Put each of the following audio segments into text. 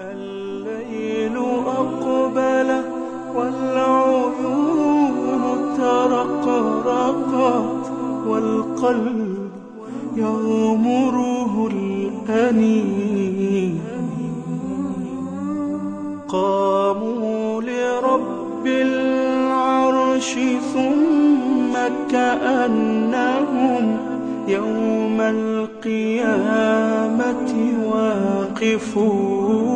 الليل أقبل والعيون ترقرقت والقلب يغمره الأنين. قاموا لرب العرش ثم كأنهم يوم القيامة واقفون.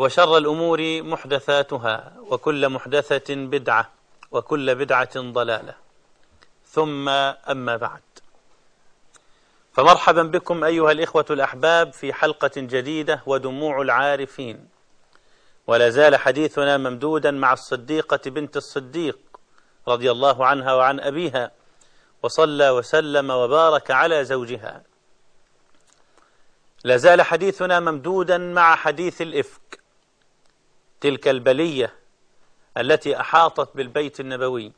وشر الأمور محدثاتها وكل محدثة بدعة وكل بدعة ضلالة. ثم أما بعد. فمرحبا بكم أيها الإخوة الأحباب في حلقة جديدة ودموع العارفين. ولا زال حديثنا ممدودا مع الصديقة بنت الصديق رضي الله عنها وعن أبيها وصلى وسلم وبارك على زوجها. لا زال حديثنا ممدودا مع حديث الإفك. تلك البلية التي أحاطت بالبيت النبوي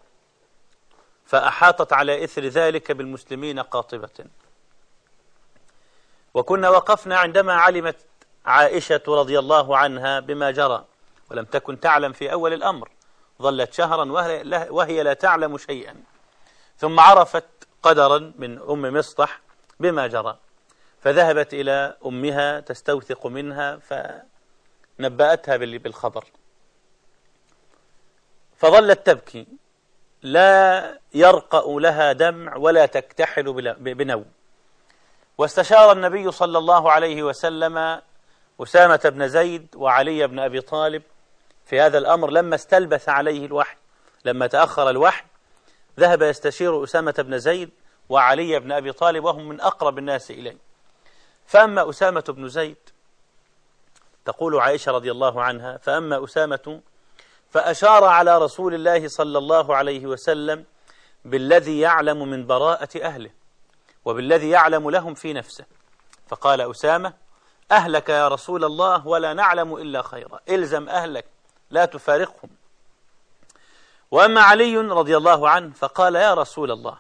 فأحاطت على إثر ذلك بالمسلمين قاطبة. وكنا وقفنا عندما علمت عائشة رضي الله عنها بما جرى ولم تكن تعلم في أول الأمر ظلت شهرا وهي لا تعلم شيئا. ثم عرفت قدرا من أم مصطح بما جرى فذهبت إلى أمها تستوثق منها فنبأتها بالخبر. فظلت تبكي. لا يرقأ لها دمع ولا تكتحل بنوم. واستشار النبي صلى الله عليه وسلم أسامة بن زيد وعلي بن أبي طالب في هذا الأمر لما استلبث عليه الوحي. لما تأخر الوحي ذهب يستشير أسامة بن زيد وعلي بن أبي طالب وهم من أقرب الناس إليه. فأما أسامة بن زيد تقول عائشة رضي الله عنها فأما أسامة فأشار على رسول الله صلى الله عليه وسلم بالذي يعلم من براءة أهله وبالذي يعلم لهم في نفسه. فقال أسامة أهلك يا رسول الله ولا نعلم إلا خيرا إلزم أهلك لا تفارقهم. وأما علي رضي الله عنه فقال يا رسول الله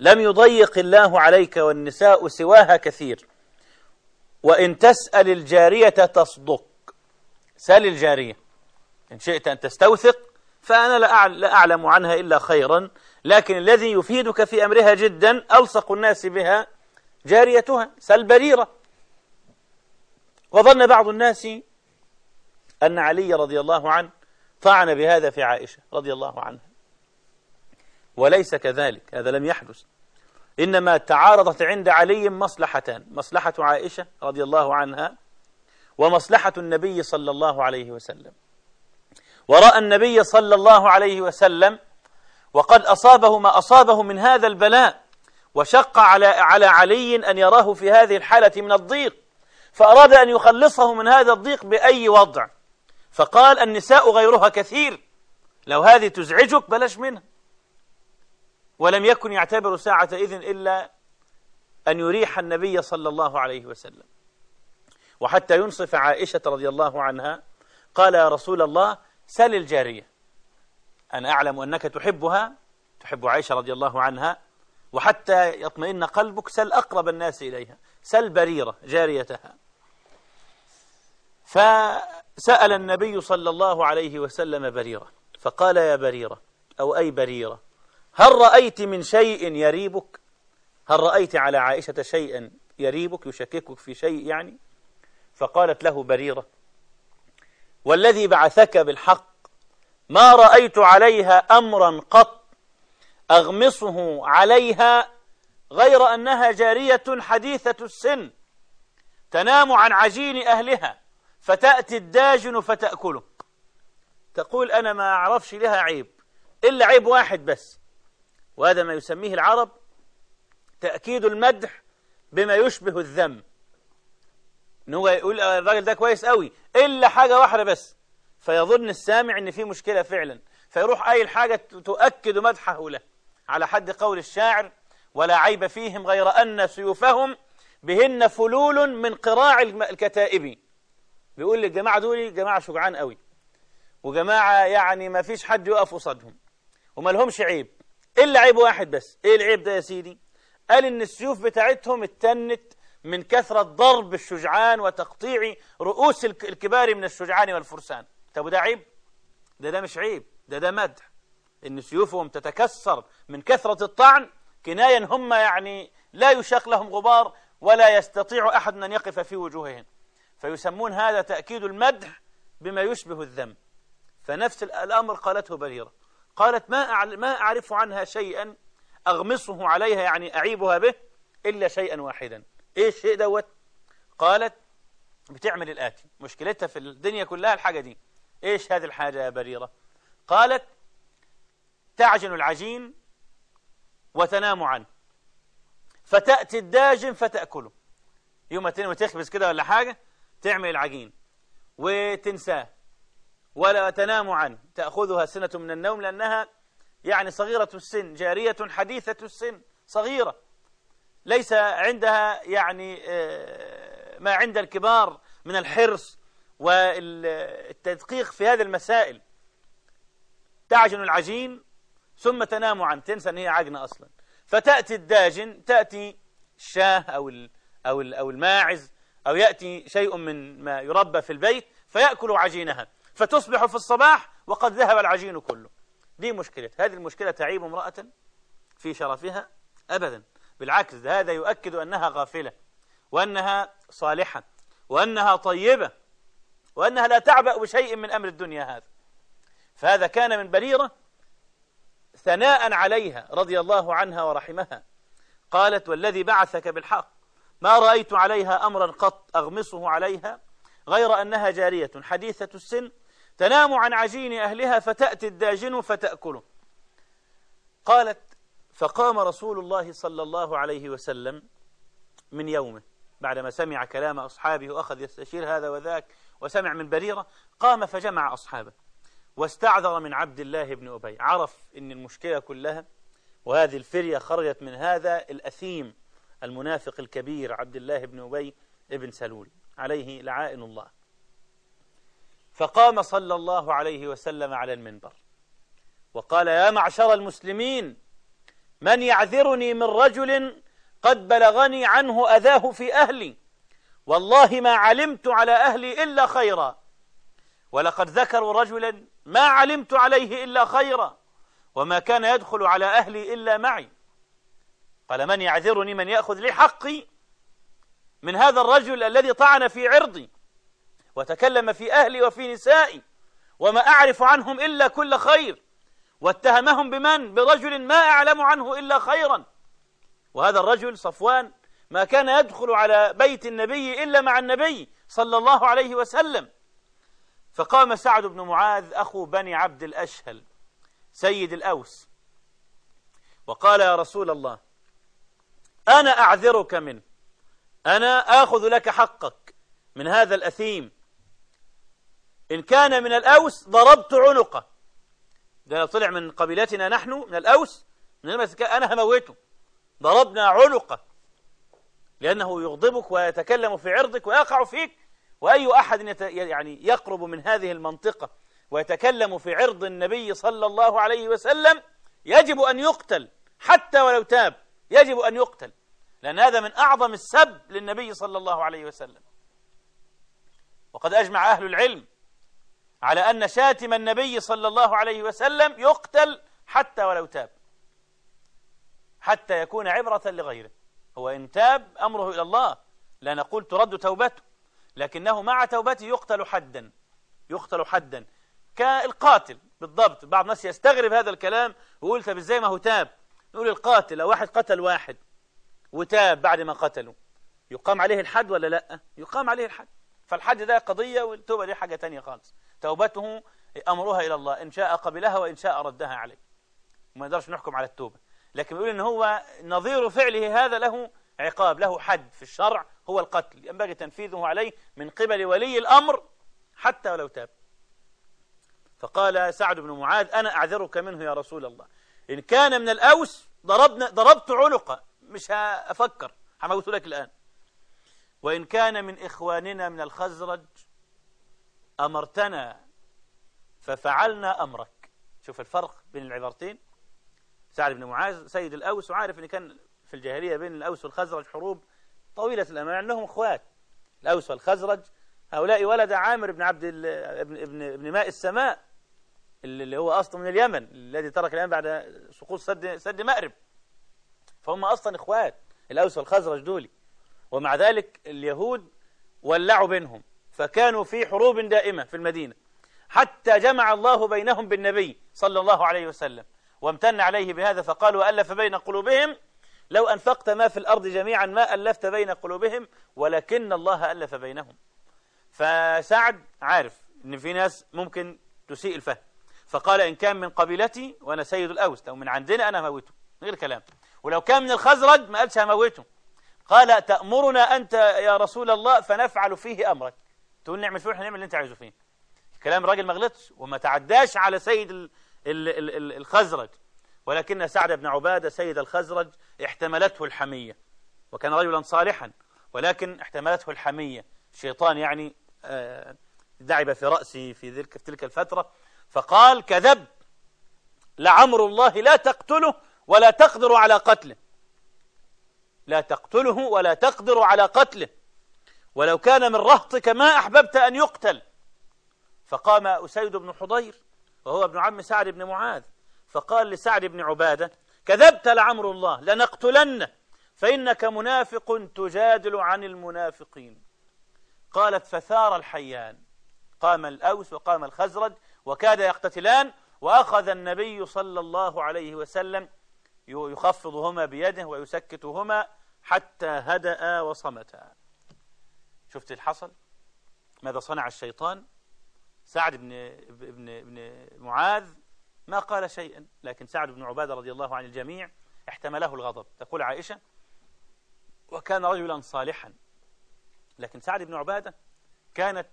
لم يضيق الله عليك والنساء سواها كثير. وإن تسأل الجارية تصدق. سأل الجارية. إن شئت أن تستوثق فأنا لا أعلم عنها إلا خيرا لكن الذي يفيدك في أمرها جدا ألصق الناس بها جاريتها. سل بريرة. وظن بعض الناس أن علي رضي الله عنه طعن بهذا في عائشة رضي الله عنها. وليس كذلك هذا لم يحدث. إنما تعارضت عند علي مصلحتان مصلحة عائشة رضي الله عنها ومصلحة النبي صلى الله عليه وسلم. ورأى النبي صلى الله عليه وسلم وقد أصابه ما أصابه من هذا البلاء وشق على على علي أن يراه في هذه الحالة من الضيق فأراد أن يخلصه من هذا الضيق بأي وضع. فقال النساء غيرها كثير لو هذه تزعجك بلاش منها. ولم يكن يعتبر ساعة إذن إلا أن يريح النبي صلى الله عليه وسلم. وحتى ينصف عائشة رضي الله عنها قال يا رسول الله سل الجارية. أنا أعلم أنك تحبها تحب عائشة رضي الله عنها وحتى يطمئن قلبك سل أقرب الناس إليها سل بريرة جاريتها. فسأل النبي صلى الله عليه وسلم بريرة فقال يا بريرة أو أي بريرة هل رأيت من شيء يريبك؟ هل رأيت على عائشة شيئا يريبك يشككك في شيء يعني؟ فقالت له بريرة والذي بعثك بالحق ما رأيت عليها أمرا قط أغمصه عليها غير أنها جارية حديثة السن تنام عن عجين أهلها فتأتي الداجن فتأكله تقول أنا ما أعرفش لها عيب إلا عيب واحد بس وهذا ما يسميه العرب تأكيد المدح بما يشبه الذم. إن هو يقول الراجل ده كويس قوي إلا حاجة واحدة بس فيظن السامع إن في مشكلة فعلا. فيروح قايل حاجة تؤكد مدحه له. على حد قول الشاعر ولا عيب فيهم غير أن سيوفهم بهن فلول من قراع الكتائب. بيقول للجماعة دول جماعة شجعان قوي. وجماعة يعني ما فيش حد يقف قصادهم. وما لهمش عيب. إلا عيب واحد بس. إيه العيب ده يا سيدي؟ قال إن السيوف بتاعتهم اتنت من كثرة ضرب الشجعان وتقطيع رؤوس الكبار من الشجعان والفرسان. طب وده عيب؟ ده ده مش عيب ده ده مدح. إن سيوفهم تتكسر من كثرة الطعن كنايا هم يعني لا يشاق لهم غبار ولا يستطيع أحد أن يقف في وجوههم. فيسمون هذا تأكيد المدح بما يشبه الذم. فنفس الأمر قالته بريرة قالت ما ما أعرف عنها شيئا أغمصه عليها يعني أعيبها به إلا شيئا واحدا. إيه الشيء دوت؟ قالت بتعمل الآتي. مشكلتها في الدنيا كلها الحاجة دي. إيش هذه الحاجة يا بريرة؟ قالت تعجن العجين وتنام عنه. فتأتي الداجن فتأكله. يوم ما تخبز كده ولا حاجة تعمل العجين وتنساه. ولا تنام عنه. تأخذها سنة من النوم لأنها يعني صغيرة السن جارية حديثة السن صغيرة. ليس عندها يعني آه، ما عند الكبار من الحرص والتدقيق في هذه المسائل. تعجن العجين ثم تنام عنه. تنسى أن هي عجنة أصلا. فتأتي الداجن تأتي الشاه أو أو أو الماعز أو يأتي شيء من ما يربى في البيت فيأكل عجينها. فتصبح في الصباح وقد ذهب العجين كله. دي مشكلة. هذه المشكلة تعيب امرأة في شرفها أبدا. بالعكس هذا يؤكد أنها غافلة وأنها صالحة وأنها طيبة وأنها لا تعبأ بشيء من أمر الدنيا هذا. فهذا كان من بريرة ثناء عليها رضي الله عنها ورحمها. قالت والذي بعثك بالحق ما رأيت عليها أمرا قط أغمصه عليها غير أنها جارية حديثة السن تنام عن عجين أهلها فتأتي الداجن فتأكله. قالت فقام رسول الله صلى الله عليه وسلم من يومه بعدما سمع كلام أصحابه وأخذ يستشير هذا وذاك وسمع من بريرة قام فجمع أصحابه واستعذر من عبد الله بن أبي. عرف أن المشكلة كلها وهذه الفرية خرجت من هذا الأثيم المنافق الكبير عبد الله بن أبي ابن سلول عليه لعائن الله. فقام صلى الله عليه وسلم على المنبر. وقال يا معشر المسلمين من يعذرني من رجل قد بلغني عنه أذاه في أهلي؟ والله ما علمت على أهلي إلا خيرا. ولقد ذكروا رجلا ما علمت عليه إلا خيرا وما كان يدخل على أهلي إلا معي. قال من يعذرني من يأخذ لي حقي من هذا الرجل الذي طعن في عرضي؟ وتكلم في أهلي وفي نسائي وما أعرف عنهم إلا كل خير واتهمهم بمن؟ برجل ما أعلم عنه إلا خيرا. وهذا الرجل صفوان ما كان يدخل على بيت النبي إلا مع النبي صلى الله عليه وسلم. فقام سعد بن معاذ أخو بني عبد الأشهل سيد الأوس وقال يا رسول الله أنا أعذرك منه أنا آخذ لك حقك من هذا الأثيم. إن كان من الأوس ضربت عنقه. ده طلع من قبيلتنا نحن من الأوس من أنا هموته. ضربنا عنقه. لأنه يغضبك ويتكلم في عرضك ويقع فيك. وأي أحد يعني يقرب من هذه المنطقة ويتكلم في عرض النبي صلى الله عليه وسلم يجب أن يقتل. حتى ولو تاب يجب أن يقتل. لأن هذا من أعظم السب للنبي صلى الله عليه وسلم. وقد أجمع أهل العلم على أن شاتم النبي صلى الله عليه وسلم يقتل حتى ولو تاب. حتى يكون عبرة لغيره. هو إن تاب أمره إلى الله. لا نقول ترد توبته. لكنه مع توبته يقتل حدا. يقتل حدا. كالقاتل. بالضبط. بعض الناس يستغرب هذا الكلام ويقول طب إزاي ما هو تاب؟ نقول القاتل. لو واحد قتل واحد وتاب بعد ما قتله. يقام عليه الحد ولا لأ؟ يقام عليه الحد. فالحد ده قضية والتوبة دي حاجة تانية خالص. توبته أمرها إلى الله إن شاء قبلها وإن شاء ردها عليه. وما نقدرش نحكم على التوبة. لكن بيقول إن هو نظير فعله هذا له عقاب له حد في الشرع هو القتل. ينبغي تنفيذه عليه من قبل ولي الأمر حتى ولو تاب. فقال سعد بن معاذ أنا أعذرك منه يا رسول الله. إن كان من الأوس ضربنا ضربت عنقه. مش هأفكر هموت لك الآن. وإن كان من إخواننا من الخزرج أمرتنا ففعلنا أمرك. شوف الفرق بين العبارتين. سعد بن معاذ سيد الأوس وعارف أن كان في الجاهلية بين الأوس والخزرج حروب طويلة الأمد أنهم أخوات. الأوس والخزرج هؤلاء ولد عامر بن عبد ابن, ابن, ابن ماء السماء اللي هو أصلا من اليمن الذي ترك الآن بعد سقوط سد, سد مأرب. فهم أصلا إخوات الأوس والخزرج دولي ومع ذلك اليهود ولعوا بينهم. فكانوا في حروب دائمة في المدينة حتى جمع الله بينهم بالنبي صلى الله عليه وسلم وامتن عليه بهذا فقال وألف بين قلوبهم لو أنفقت ما في الأرض جميعا ما ألفت بين قلوبهم ولكن الله ألف بينهم. فسعد عارف أن في ناس ممكن تسيء الفهم فقال إن كان من قبيلتي وأنا سيد الأوس لو من عندنا أنا هموته غير كلام. ولو كان من الخزرج ما قالش هموته قال تأمرنا أنت يا رسول الله فنفعل فيه أمرك. تقول نعمل فيه نعمل اللي أنت عايزه فيه. كلام راجل ما غلطش وما تعداش على سيد ال ال ال الخزرج. ولكن سعد بن عبادة سيد الخزرج احتملته الحمية وكان رجلا صالحا. ولكن احتملته الحمية. الشيطان يعني آه، دعب في رأسه في تلك الفترة. فقال كذب لعمر الله لا تقتله ولا تقدر على قتله. لا تقتله ولا تقدر على قتله. ولو كان من رهطك ما أحببت أن يقتل. فقام أسيد بن حضير وهو ابن عم سعد بن معاذ. فقال لسعد بن عبادة كذبت لعمر الله لنقتلنه فإنك منافق تجادل عن المنافقين. قالت فثار الحيان. قام الأوس وقام الخزرج وكاد يقتتلان وأخذ النبي صلى الله عليه وسلم يخفضهما بيده ويسكتهما حتى هدأ وصمتا. شفت الحصل ماذا صنع الشيطان؟ سعد بن, بن, بن معاذ ما قال شيئا لكن سعد بن عبادة رضي الله عن الجميع احتمله الغضب. تقول عائشة وكان رجلا صالحا لكن سعد بن عبادة كانت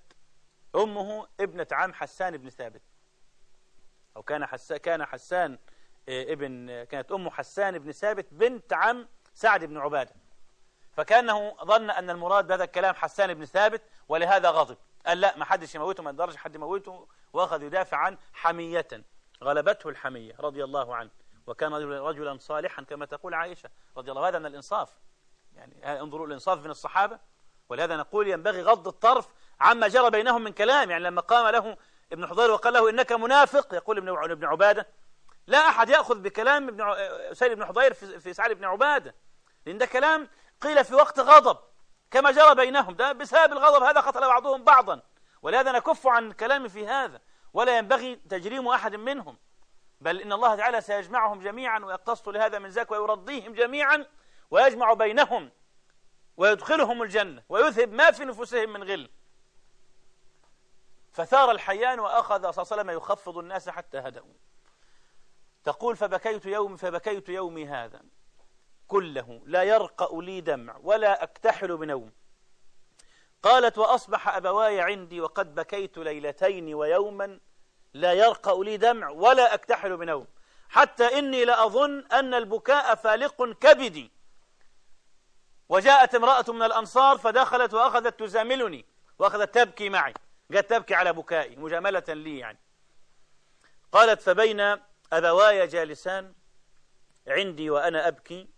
أمه ابنة عم حسان بن ثابت. أو كان حسان كان حسان آه، ابن كانت أمه حسان بن ثابت بنت عم سعد بن عبادة. فكأنه ظن أن المراد بهذا الكلام حسان بن ثابت ولهذا غضب. قال لا ما حدش يموته ما يقدرش حد يموته وأخذ يدافع عن حمية. غلبته الحمية رضي الله عنه. وكان رجلا صالحا كما تقول عائشة رضي الله هذا من الإنصاف. يعني انظروا الإنصاف من الصحابة. ولهذا نقول ينبغي غض الطرف عما جرى بينهم من كلام. يعني لما قام له ابن حضير وقال له إنك منافق يقول ابن ابن عبادة لا أحد يأخذ بكلام ابن سيد بن حضير في سعد بن عبادة. لأن ده كلام قيل في وقت غضب كما جرى بينهم ده بسبب الغضب هذا قتل بعضهم بعضا. ولهذا نكف عن الكلام في هذا ولا ينبغي تجريم أحد منهم. بل إن الله تعالى سيجمعهم جميعا ويقتص لهذا من ذاك ويرضيهم جميعا ويجمع بينهم ويدخلهم الجنة ويذهب ما في نفوسهم من غل. فثار الحيان وأخذ صلى الله عليه وسلم يخفض الناس حتى هدأوا. تقول فبكيت يوم فبكيت يومي هذا. كله لا يرقأ لي دمع ولا أكتحل بنوم. قالت وأصبح أبواي عندي وقد بكيت ليلتين ويوما لا يرقأ لي دمع ولا أكتحل بنوم حتى إني لأظن أن البكاء فالق كبدي. وجاءت امرأة من الأنصار فدخلت وأخذت تزاملني وأخذت تبكي معي جاءت تبكي على بكائي مجاملة لي يعني. قالت فبين أبواي جالسان عندي وأنا أبكي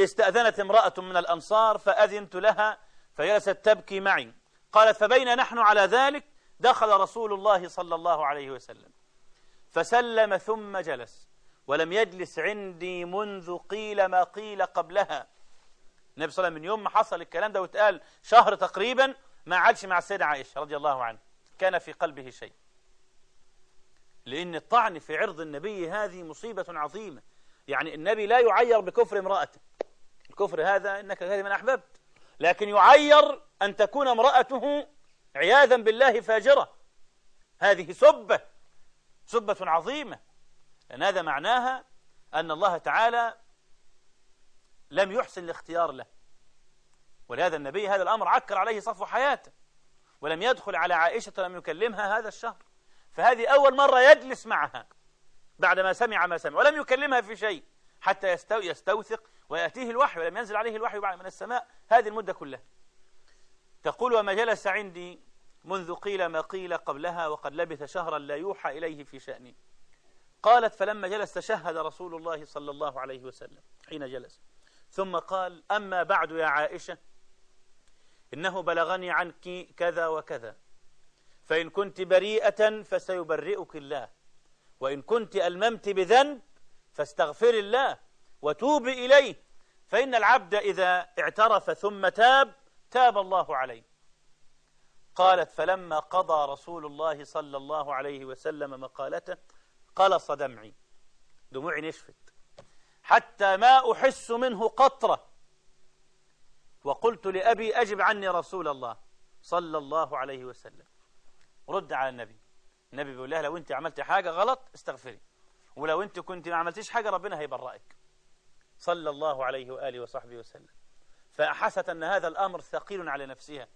استأذنت امرأة من الأنصار فأذنت لها فجلست تبكي معي. قالت فبين نحن على ذلك؟ دخل رسول الله صلى الله عليه وسلم. فسلم ثم جلس. ولم يجلس عندي منذ قيل ما قيل قبلها. النبي صلى الله عليه وسلم من يوم ما حصل الكلام ده واتقال شهر تقريبا ما عادش مع السيدة عائشة رضي الله عنها. كان في قلبه شيء. لأن الطعن في عرض النبي هذه مصيبة عظيمة. يعني النبي لا يعير بكفر امرأته. الكفر هذا إنك هذه من أحببت لكن يعير أن تكون امرأته عياذا بالله فاجرة. هذه سبة سبة عظيمة. لأن هذا معناها أن الله تعالى لم يحسن الاختيار له. ولهذا النبي هذا الأمر عكر عليه صفو حياته. ولم يدخل على عائشة ولم يكلمها هذا الشهر. فهذه أول مرة يجلس معها بعدما سمع ما سمع ولم يكلمها في شيء حتى يستوثق ويأتيه الوحي ولم ينزل عليه الوحي بعد من السماء هذه المدة كلها. تقول وما جلس عندي منذ قيل ما قيل قبلها وقد لبث شهرا لا يوحى إليه في شأني. قالت فلما جلس تشهد رسول الله صلى الله عليه وسلم حين جلس. ثم قال أما بعد يا عائشة إنه بلغني عنك كذا وكذا فإن كنت بريئة فسيبرئك الله وإن كنت ألممت بذنب فاستغفر الله وتوب إليه فإن العبد إذا اعترف ثم تاب تاب الله عليه. قالت فلما قضى رسول الله صلى الله عليه وسلم مقالته قلص دمعي. دموعي نشفت. حتى ما أحس منه قطرة. وقلت لأبي أجب عني رسول الله صلى الله عليه وسلم. رد على النبي. النبي بيقول لها لو أنت عملت حاجة غلط استغفري. ولو أنت كنت ما عملتيش حاجة ربنا هيبرئك صلى الله عليه وآله وصحبه وسلم. فأحست أن هذا الأمر ثقيل على نفسها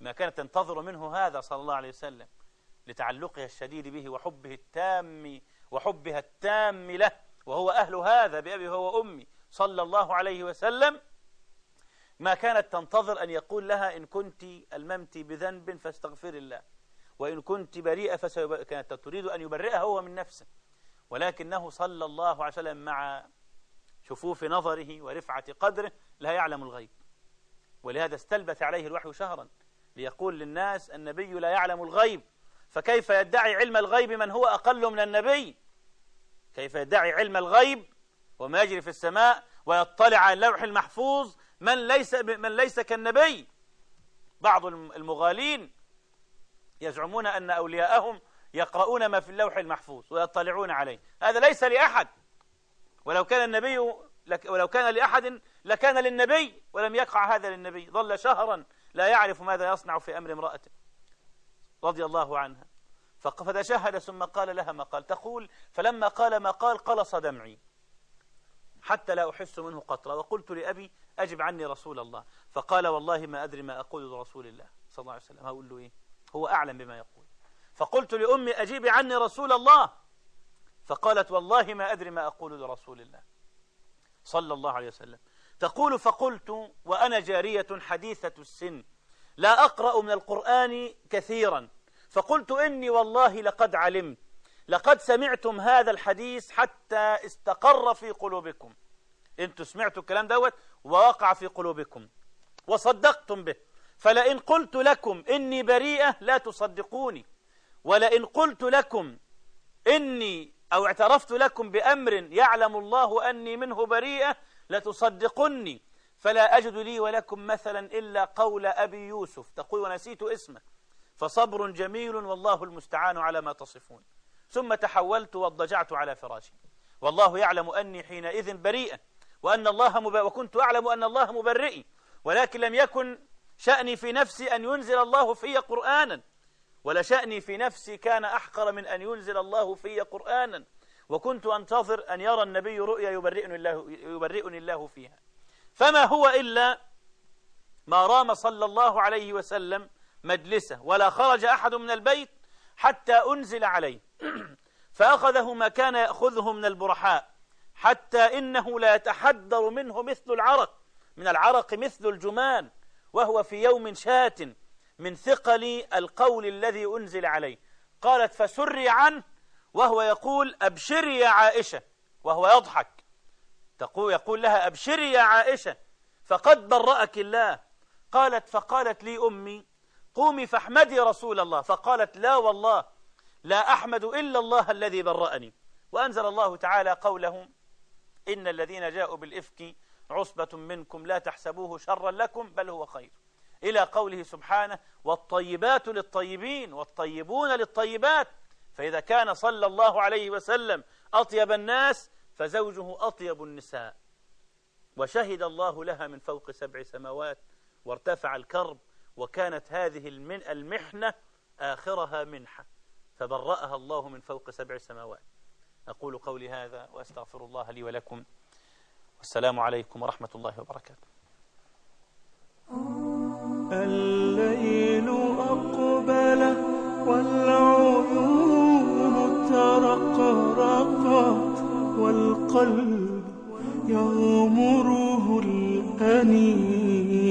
ما كانت تنتظر منه هذا صلى الله عليه وسلم لتعلقها الشديد به وحبه التام وحبها التام له وهو أهل هذا بأبي هو أمي صلى الله عليه وسلم. ما كانت تنتظر أن يقول لها إن كنت ألممت بذنب فاستغفر الله وإن كنت بريئة فسيب... كانت تريد أن يبرئها هو من نفسه. ولكنه صلى الله عليه وسلم مع شفوف نظره ورفعة قدره لا يعلم الغيب. ولهذا استلبث عليه الوحي شهرا ليقول للناس النبي لا يعلم الغيب. فكيف يدعي علم الغيب من هو أقل من النبي؟ كيف يدعي علم الغيب وما يجري في السماء ويطلع على اللوح المحفوظ من ليس من ليس كالنبي؟ بعض المغالين يزعمون أن أولياءهم يقرؤون ما في اللوح المحفوظ ويطلعون عليه. هذا ليس لأحد. ولو كان النبي ولو كان لأحد لكان للنبي ولم يقع هذا للنبي. ظل شهرا لا يعرف ماذا يصنع في أمر امرأته رضي الله عنها. فتشهد ثم قال لها ما قال. تقول فلما قال ما قال قلص دمعي. حتى لا أحس منه قطرة. وقلت لأبي أجب عني رسول الله. فقال والله ما أدري ما أقول لرسول الله صلى الله عليه وسلم. هقول له إيه؟ هو أعلم بما يقول. فقلت لأمي أجيبي عني رسول الله. فقالت والله ما أدري ما أقول لرسول الله. صلى الله عليه وسلم. تقول فقلت وأنا جارية حديثة السن. لا أقرأ من القرآن كثيرا. فقلت إني والله لقد علمت. لقد سمعتم هذا الحديث حتى استقر في قلوبكم. أنتم سمعتوا الكلام دوت؟ ووقع في قلوبكم. وصدقتم به. فلئن قلت لكم إني بريئة لا تصدقوني. ولئن قلت لكم إني أو اعترفت لكم بأمر يعلم الله أني منه بريئة لتصدقني فلا أجد لي ولكم مثلا إلا قول أبي يوسف. تقول ونسيت اسمه. فصبر جميل والله المستعان على ما تصفون. ثم تحولت واضجعت على فراشي. والله يعلم أني حينئذ بريئة وأن الله مب... وكنت أعلم أن الله مبرئي. ولكن لم يكن شأني في نفسي أن ينزل الله في قرآنا. ولا شأني في نفسي كان أحقر من أن ينزل الله في قرآنا. وكنت أنتظر أن يرى النبي رؤيا يبرئني الله, يبرئني الله فيها. فما هو إلا ما رام صلى الله عليه وسلم مجلسه ولا خرج أحد من البيت حتى أنزل عليه. فأخذه ما كان يأخذه من البرحاء حتى إنه لا يتحدر منه مثل العرق من العرق مثل الجمان وهو في يوم شات من ثقل القول الذي أنزل عليه. قالت فسري عنه وهو يقول أبشري يا عائشة. وهو يضحك. تقول يقول لها أبشري يا عائشة. فقد برأك الله. قالت فقالت لي أمي قومي فاحمدي رسول الله. فقالت لا والله لا أحمد إلا الله الذي برأني. وأنزل الله تعالى قوله إن الذين جاءوا بالإفك عصبة منكم لا تحسبوه شرا لكم بل هو خير. إلى قوله سبحانه والطيبات للطيبين والطيبون للطيبات فإذا كان صلى الله عليه وسلم أطيب الناس فزوجه أطيب النساء. وشهد الله لها من فوق سبع سماوات وارتفع الكرب وكانت هذه المحنة آخرها منحة فبرأها الله من فوق سبع سماوات. أقول قولي هذا وأستغفر الله لي ولكم. والسلام عليكم ورحمة الله وبركاته. الليل أقبل والعيون ترقرقت والقلب يغمره الأنين.